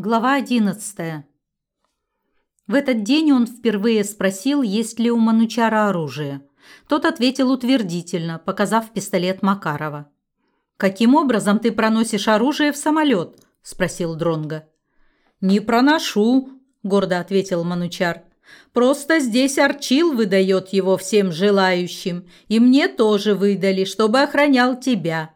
Глава 11. В этот день он впервые спросил, есть ли у Манучара оружие. Тот ответил утвердительно, показав пистолет Макарова. «Каким образом ты проносишь оружие в самолет?» – спросил Дронга. «Не проношу», – гордо ответил Манучар. «Просто здесь Арчил выдает его всем желающим, и мне тоже выдали, чтобы охранял тебя».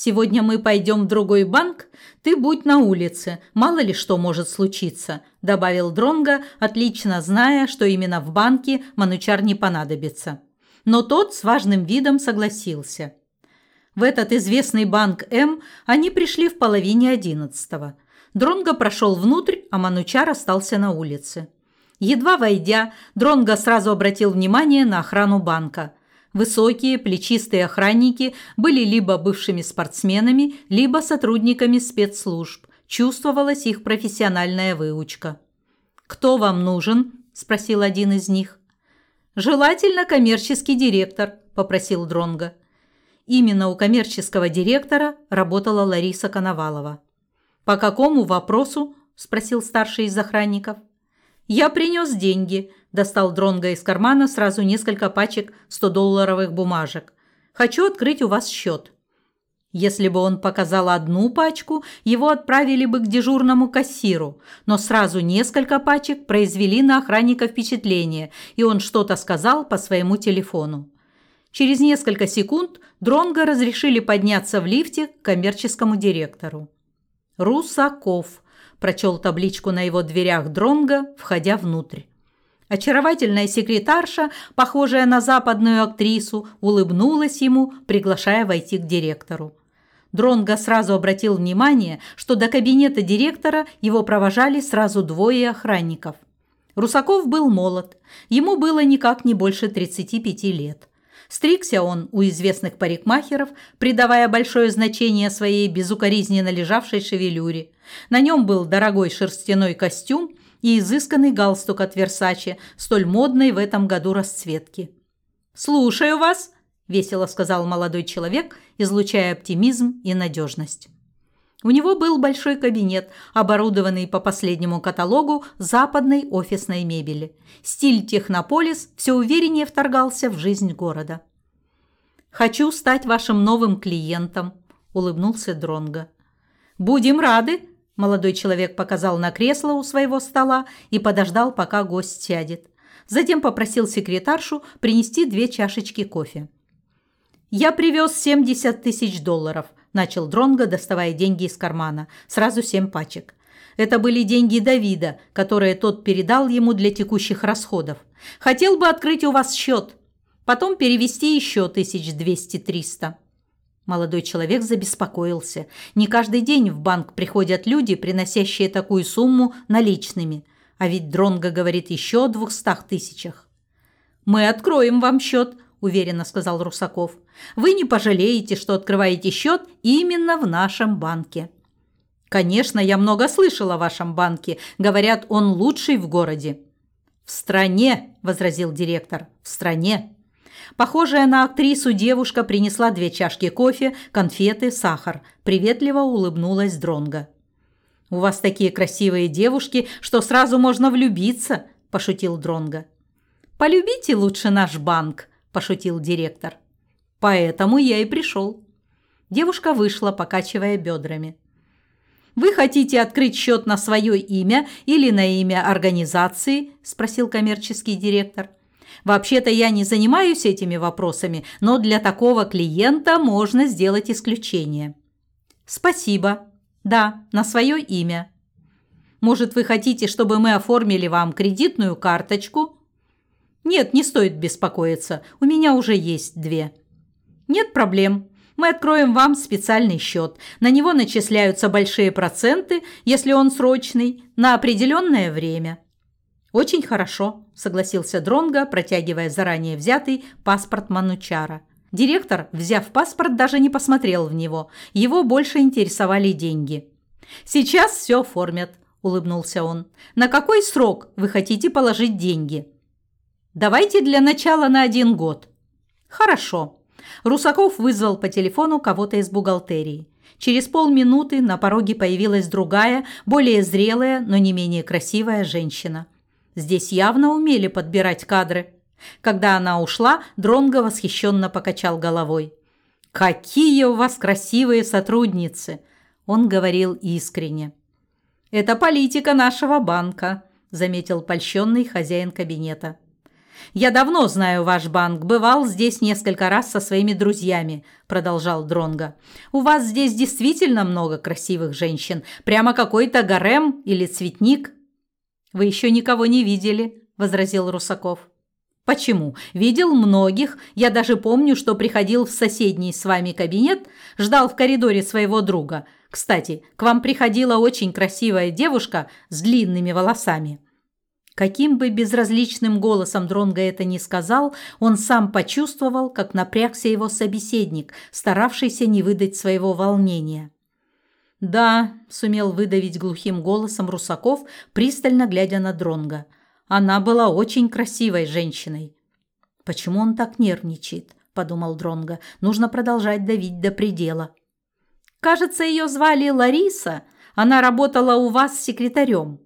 Сегодня мы пойдем в другой банк, ты будь на улице, мало ли что может случиться», – добавил Дронга, отлично зная, что именно в банке Манучар не понадобится. Но тот с важным видом согласился. В этот известный банк М они пришли в половине одиннадцатого. Дронго прошел внутрь, а Манучар остался на улице. Едва войдя, Дронго сразу обратил внимание на охрану банка. Высокие, плечистые охранники были либо бывшими спортсменами, либо сотрудниками спецслужб. Чувствовалась их профессиональная выучка. «Кто вам нужен?» – спросил один из них. «Желательно коммерческий директор», – попросил Дронга. Именно у коммерческого директора работала Лариса Коновалова. «По какому вопросу?» – спросил старший из охранников. «Я принес деньги», – достал Дронга из кармана сразу несколько пачек 100-долларовых бумажек. «Хочу открыть у вас счет». Если бы он показал одну пачку, его отправили бы к дежурному кассиру, но сразу несколько пачек произвели на охранника впечатление, и он что-то сказал по своему телефону. Через несколько секунд Дронга разрешили подняться в лифте к коммерческому директору. «Русаков», прочел табличку на его дверях Дронга, входя внутрь. Очаровательная секретарша, похожая на западную актрису, улыбнулась ему, приглашая войти к директору. Дронга сразу обратил внимание, что до кабинета директора его провожали сразу двое охранников. Русаков был молод, ему было никак не больше 35 лет. Стригся он у известных парикмахеров, придавая большое значение своей безукоризненно лежавшей шевелюре. На нем был дорогой шерстяной костюм и изысканный галстук от Версаче, столь модной в этом году расцветки. «Слушаю вас», – весело сказал молодой человек, излучая оптимизм и надежность. У него был большой кабинет, оборудованный по последнему каталогу западной офисной мебели. Стиль технополис все увереннее вторгался в жизнь города. «Хочу стать вашим новым клиентом», – улыбнулся Дронго. «Будем рады», – молодой человек показал на кресло у своего стола и подождал, пока гость сядет. Затем попросил секретаршу принести две чашечки кофе. «Я привез 70 тысяч долларов», – начал Дронго, доставая деньги из кармана. Сразу семь пачек. Это были деньги Давида, которые тот передал ему для текущих расходов. «Хотел бы открыть у вас счет. Потом перевести еще тысяч двести-триста». Молодой человек забеспокоился. Не каждый день в банк приходят люди, приносящие такую сумму наличными. А ведь Дронго говорит еще о двухстах тысячах. «Мы откроем вам счет», – уверенно сказал Русаков. «Вы не пожалеете, что открываете счет именно в нашем банке». «Конечно, я много слышал о вашем банке. Говорят, он лучший в городе». «В стране», – возразил директор, – «в стране». Похожая на актрису девушка принесла две чашки кофе, конфеты, сахар. Приветливо улыбнулась Дронга. «У вас такие красивые девушки, что сразу можно влюбиться», – пошутил Дронга. «Полюбите лучше наш банк», – пошутил директор. «Поэтому я и пришел». Девушка вышла, покачивая бедрами. «Вы хотите открыть счет на свое имя или на имя организации?» – спросил коммерческий директор. «Вообще-то я не занимаюсь этими вопросами, но для такого клиента можно сделать исключение». «Спасибо. Да, на свое имя». «Может, вы хотите, чтобы мы оформили вам кредитную карточку?» Нет, не стоит беспокоиться. У меня уже есть две. Нет проблем. Мы откроем вам специальный счет. На него начисляются большие проценты, если он срочный, на определенное время. Очень хорошо, согласился Дронга, протягивая заранее взятый паспорт Манучара. Директор, взяв паспорт, даже не посмотрел в него. Его больше интересовали деньги. Сейчас все оформят, улыбнулся он. На какой срок вы хотите положить деньги? Давайте для начала на один год. Хорошо. Русаков вызвал по телефону кого-то из бухгалтерии. Через полминуты на пороге появилась другая, более зрелая, но не менее красивая женщина. Здесь явно умели подбирать кадры. Когда она ушла, Дронго восхищенно покачал головой. «Какие у вас красивые сотрудницы!» Он говорил искренне. «Это политика нашего банка», – заметил польщенный хозяин кабинета. «Я давно знаю ваш банк, бывал здесь несколько раз со своими друзьями», – продолжал Дронга. «У вас здесь действительно много красивых женщин, прямо какой-то гарем или цветник». «Вы еще никого не видели», – возразил Русаков. Почему? Видел многих. Я даже помню, что приходил в соседний с вами кабинет, ждал в коридоре своего друга. Кстати, к вам приходила очень красивая девушка с длинными волосами. Каким бы безразличным голосом Дронго это ни сказал, он сам почувствовал, как напрягся его собеседник, старавшийся не выдать своего волнения. «Да», – сумел выдавить глухим голосом Русаков, пристально глядя на Дронга – она была очень красивой женщиной. Почему он так нервничает? подумал Дронга. Нужно продолжать давить до предела. Кажется, ее звали Лариса. Она работала у вас секретарем.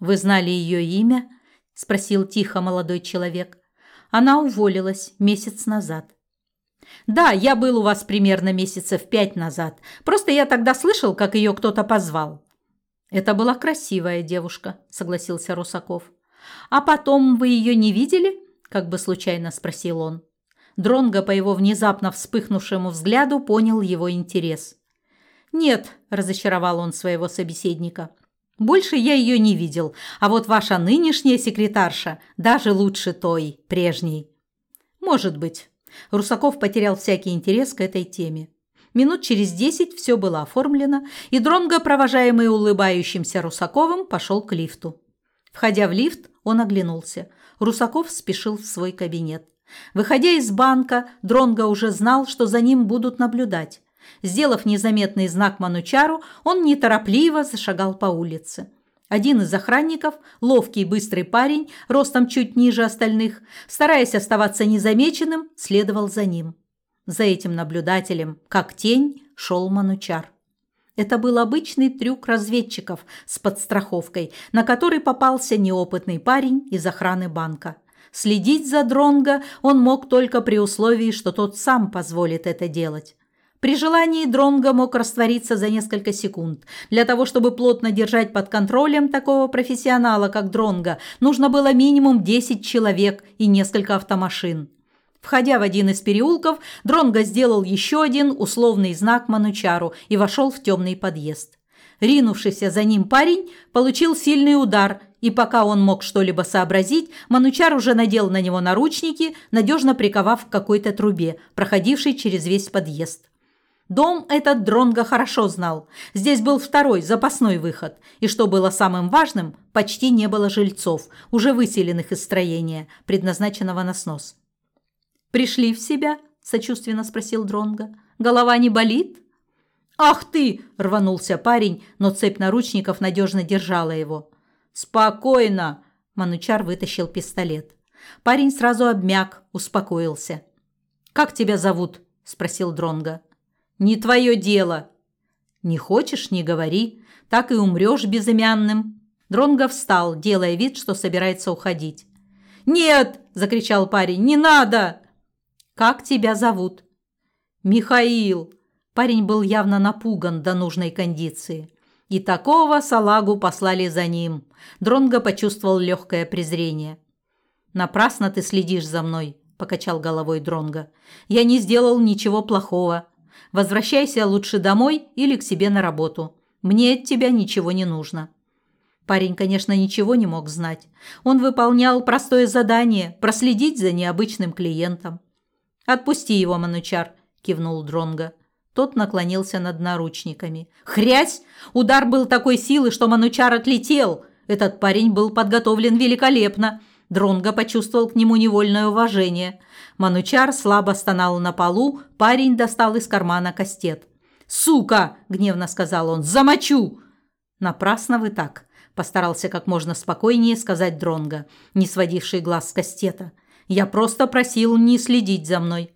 Вы знали ее имя? спросил тихо молодой человек. Она уволилась месяц назад. Да, я был у вас примерно месяцев пять назад. Просто я тогда слышал, как ее кто-то позвал. Это была красивая девушка, согласился Русаков. «А потом вы ее не видели?» – как бы случайно спросил он. Дронго по его внезапно вспыхнувшему взгляду понял его интерес. «Нет», – разочаровал он своего собеседника. «Больше я ее не видел, а вот ваша нынешняя секретарша даже лучше той, прежней». «Может быть». Русаков потерял всякий интерес к этой теме. Минут через десять все было оформлено, и Дронго, провожаемый улыбающимся Русаковым, пошел к лифту. Входя в лифт, он оглянулся. Русаков спешил в свой кабинет. Выходя из банка, Дронго уже знал, что за ним будут наблюдать. Сделав незаметный знак Манучару, он неторопливо зашагал по улице. Один из охранников, ловкий быстрый парень, ростом чуть ниже остальных, стараясь оставаться незамеченным, следовал за ним. За этим наблюдателем, как тень, шел Манучар. Это был обычный трюк разведчиков с подстраховкой, на который попался неопытный парень из охраны банка. Следить за Дронго он мог только при условии, что тот сам позволит это делать. При желании Дронго мог раствориться за несколько секунд. Для того, чтобы плотно держать под контролем такого профессионала, как Дронго, нужно было минимум 10 человек и несколько автомашин. Входя в один из переулков, Дронго сделал еще один условный знак Манучару и вошел в темный подъезд. Ринувшийся за ним парень получил сильный удар, и пока он мог что-либо сообразить, Манучар уже надел на него наручники, надежно приковав к какой-то трубе, проходившей через весь подъезд. Дом этот Дронго хорошо знал. Здесь был второй, запасной выход. И что было самым важным, почти не было жильцов, уже выселенных из строения, предназначенного на снос. Пришли в себя? сочувственно спросил Дронга. Голова не болит? Ах ты, рванулся парень, но цепь наручников надежно держала его. Спокойно, Манучар вытащил пистолет. Парень сразу обмяк, успокоился. Как тебя зовут? спросил Дронга. Не твое дело. Не хочешь не говори, так и умрёшь безымянным. Дронго встал, делая вид, что собирается уходить. «Нет!» – закричал парень. «Не надо!» «Как тебя зовут?» «Михаил». Парень был явно напуган до нужной кондиции. И такого салагу послали за ним. Дронго почувствовал легкое презрение. «Напрасно ты следишь за мной», – покачал головой Дронго. «Я не сделал ничего плохого. Возвращайся лучше домой или к себе на работу. Мне от тебя ничего не нужно». Парень, конечно, ничего не мог знать. Он выполнял простое задание – проследить за необычным клиентом. «Отпусти его, Манучар», – кивнул Дронга. Тот наклонился над наручниками. «Хрясь! Удар был такой силы, что Манучар отлетел. Этот парень был подготовлен великолепно». Дронго почувствовал к нему невольное уважение. Манучар слабо стонал на полу, парень достал из кармана кастет. «Сука!» – гневно сказал он. «Замочу!» «Напрасно вы так!» – постарался как можно спокойнее сказать Дронго, не сводивший глаз с кастета. Я просто просил не следить за мной.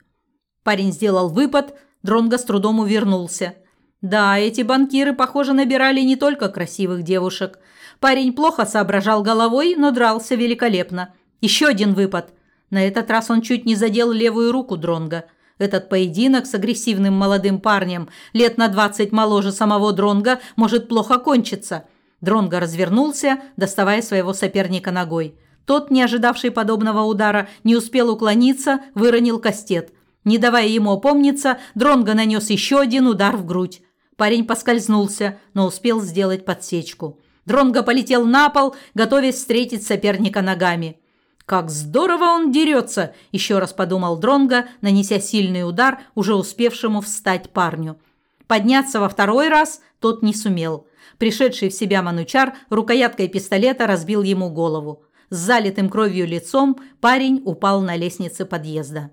Парень сделал выпад, Дронго с трудом увернулся. Да, эти банкиры, похоже, набирали не только красивых девушек. Парень плохо соображал головой, но дрался великолепно. Еще один выпад. На этот раз он чуть не задел левую руку Дронга. Этот поединок с агрессивным молодым парнем, лет на 20 моложе самого Дронга, может плохо кончиться. Дронга развернулся, доставая своего соперника ногой. Тот, не ожидавший подобного удара, не успел уклониться, выронил кастет. Не давая ему опомниться, Дронга нанес еще один удар в грудь. Парень поскользнулся, но успел сделать подсечку. Дронго полетел на пол, готовясь встретить соперника ногами. «Как здорово он дерется!» – еще раз подумал Дронго, нанеся сильный удар уже успевшему встать парню. Подняться во второй раз тот не сумел. Пришедший в себя Манучар рукояткой пистолета разбил ему голову. С залитым кровью лицом парень упал на лестнице подъезда.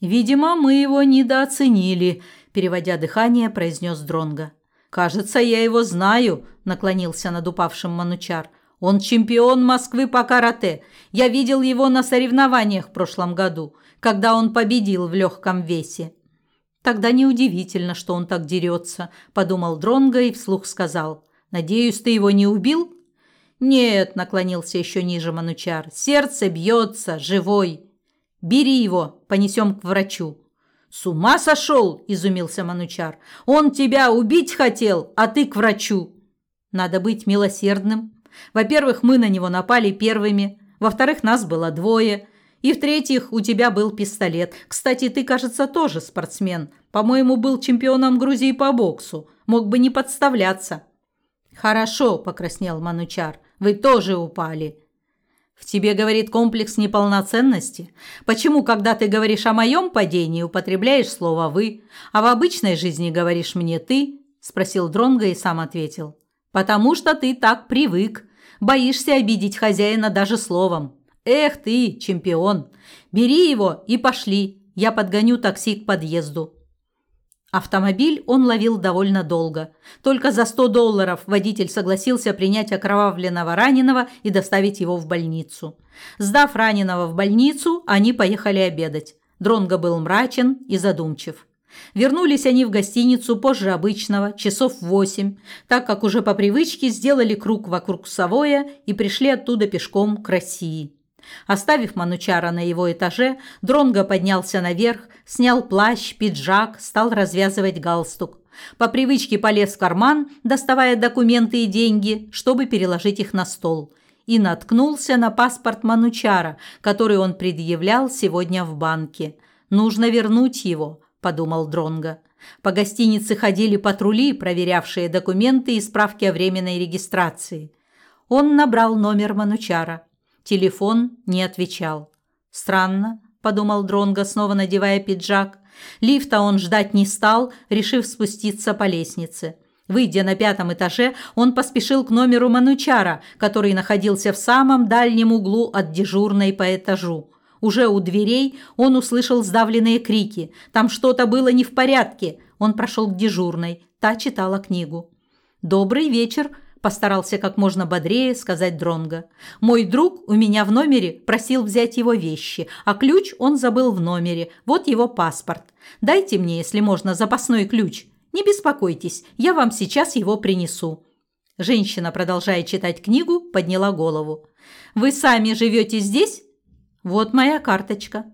«Видимо, мы его недооценили», – переводя дыхание, произнес Дронго. «Кажется, я его знаю», – наклонился над упавшим Манучар. «Он чемпион Москвы по карате. Я видел его на соревнованиях в прошлом году, когда он победил в легком весе». «Тогда неудивительно, что он так дерется», – подумал Дронго и вслух сказал. «Надеюсь, ты его не убил?» «Нет», – наклонился еще ниже Манучар. «Сердце бьется, живой». «Бери его, понесем к врачу». «С ума сошел!» – изумился Манучар. «Он тебя убить хотел, а ты к врачу!» «Надо быть милосердным. Во-первых, мы на него напали первыми. Во-вторых, нас было двое. И в-третьих, у тебя был пистолет. Кстати, ты, кажется, тоже спортсмен. По-моему, был чемпионом Грузии по боксу. Мог бы не подставляться». «Хорошо», – покраснел Манучар. «Вы тоже упали. В тебе говорит комплекс неполноценности. Почему, когда ты говоришь о моем падении, употребляешь слово «вы», а в обычной жизни говоришь мне «ты»?» – спросил Дронго и сам ответил. «Потому что ты так привык. Боишься обидеть хозяина даже словом. Эх ты, чемпион! Бери его и пошли. Я подгоню такси к подъезду». Автомобиль он ловил довольно долго. Только за 100 долларов водитель согласился принять окровавленного раненого и доставить его в больницу. Сдав раненого в больницу, они поехали обедать. Дронго был мрачен и задумчив. Вернулись они в гостиницу позже обычного, часов в восемь, так как уже по привычке сделали круг вокруг Савоя и пришли оттуда пешком к России. Оставив Манучара на его этаже, Дронго поднялся наверх, снял плащ, пиджак, стал развязывать галстук. По привычке полез в карман, доставая документы и деньги, чтобы переложить их на стол. И наткнулся на паспорт Манучара, который он предъявлял сегодня в банке. «Нужно вернуть его», – подумал Дронго. По гостинице ходили патрули, проверявшие документы и справки о временной регистрации. Он набрал номер Манучара. Телефон не отвечал. Странно, подумал Дронго, снова надевая пиджак. Лифта он ждать не стал, решив спуститься по лестнице. Выйдя на пятом этаже, он поспешил к номеру Манучара, который находился в самом дальнем углу от дежурной по этажу. Уже у дверей он услышал сдавленные крики. Там что-то было не в порядке. Он прошел к дежурной. Та читала книгу. «Добрый вечер», постарался как можно бодрее сказать Дронго. Мой друг у меня в номере просил взять его вещи, а ключ он забыл в номере. Вот его паспорт. Дайте мне, если можно, запасной ключ. Не беспокойтесь, я вам сейчас его принесу. Женщина, продолжая читать книгу, подняла голову. Вы сами живете здесь? Вот моя карточка.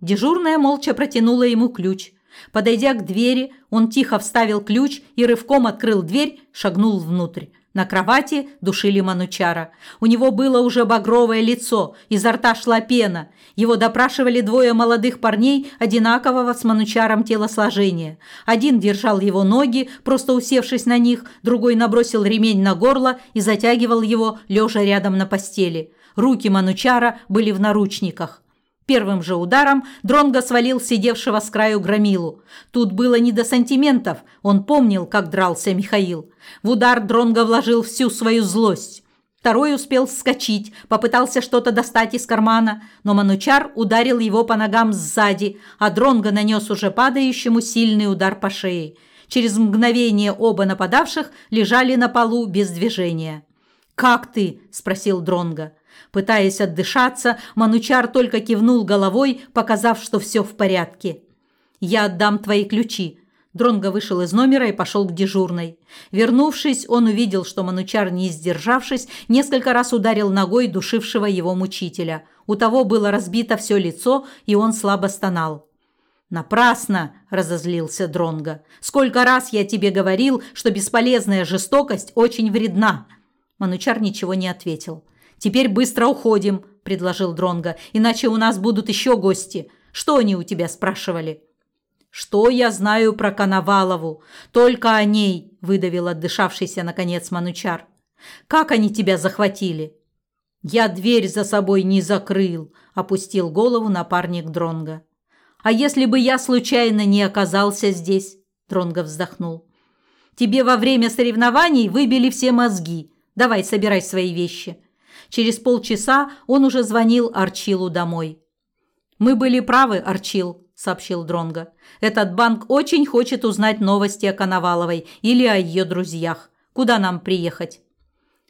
Дежурная молча протянула ему ключ. Подойдя к двери, он тихо вставил ключ и рывком открыл дверь, шагнул внутрь. На кровати душили Манучара. У него было уже багровое лицо, изо рта шла пена. Его допрашивали двое молодых парней одинакового с Манучаром телосложения. Один держал его ноги, просто усевшись на них, другой набросил ремень на горло и затягивал его, лежа рядом на постели. Руки Манучара были в наручниках. Первым же ударом Дронго свалил сидевшего с краю громилу. Тут было не до сантиментов, он помнил, как дрался Михаил. В удар Дронго вложил всю свою злость. Второй успел вскочить, попытался что-то достать из кармана, но Манучар ударил его по ногам сзади, а Дронго нанес уже падающему сильный удар по шее. Через мгновение оба нападавших лежали на полу без движения. «Как ты?» – спросил Дронго. Пытаясь отдышаться, Манучар только кивнул головой, показав, что все в порядке. «Я отдам твои ключи. Дронго вышел из номера и пошел к дежурной. Вернувшись, он увидел, что Манучар, не сдержавшись, несколько раз ударил ногой душившего его мучителя. У того было разбито все лицо, и он слабо стонал. «Напрасно!» – разозлился Дронго. «Сколько раз я тебе говорил, что бесполезная жестокость очень вредна!» Манучар ничего не ответил. «Теперь быстро уходим», – предложил Дронго, – «иначе у нас будут еще гости. Что они у тебя спрашивали?» «Что я знаю про Коновалову? Только о ней», – выдавил отдышавшийся, наконец, Манучар. «Как они тебя захватили?» «Я дверь за собой не закрыл», – опустил голову напарник Дронга. «А если бы я случайно не оказался здесь?» – Дронго вздохнул. «Тебе во время соревнований выбили все мозги. Давай, собирай свои вещи». Через полчаса он уже звонил Арчилу домой. «Мы были правы, Арчил», сообщил Дронга. Этот банк очень хочет узнать новости о Коноваловой или о ее друзьях. Куда нам приехать?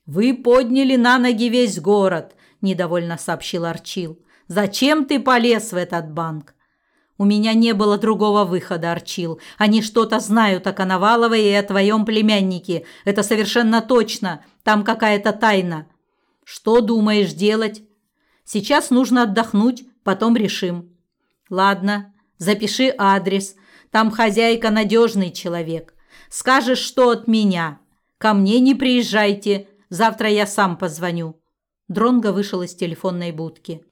Вы подняли на ноги весь город, недовольно сообщил Арчил. Зачем ты полез в этот банк? У меня не было другого выхода, Арчил. Они что-то знают о Коноваловой и о твоем племяннике. Это совершенно точно. Там какая-то тайна. Что думаешь делать? Сейчас нужно отдохнуть, потом решим. Ладно, Запиши адрес. Там хозяйка надежный человек. Скажешь, что от меня. Ко мне не приезжайте. Завтра я сам позвоню». Дронго вышел из телефонной будки.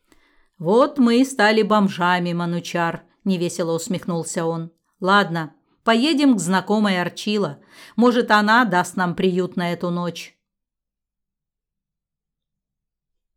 «Вот мы и стали бомжами, Манучар», – невесело усмехнулся он. «Ладно, поедем к знакомой Арчила. Может, она даст нам приют на эту ночь».